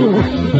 Jesus.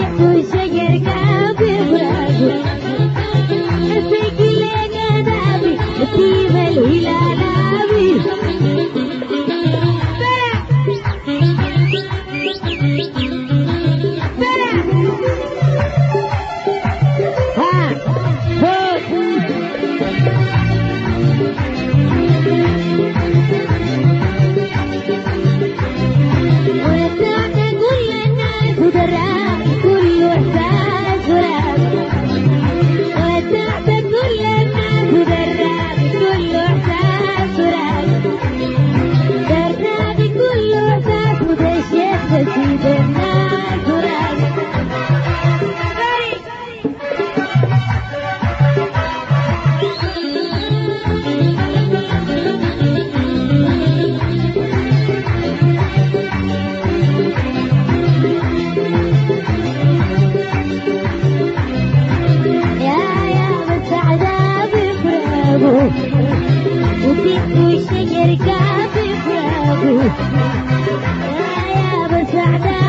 Happy وبيت وشجر قاعد بفراقه يا بسعدة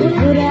Pura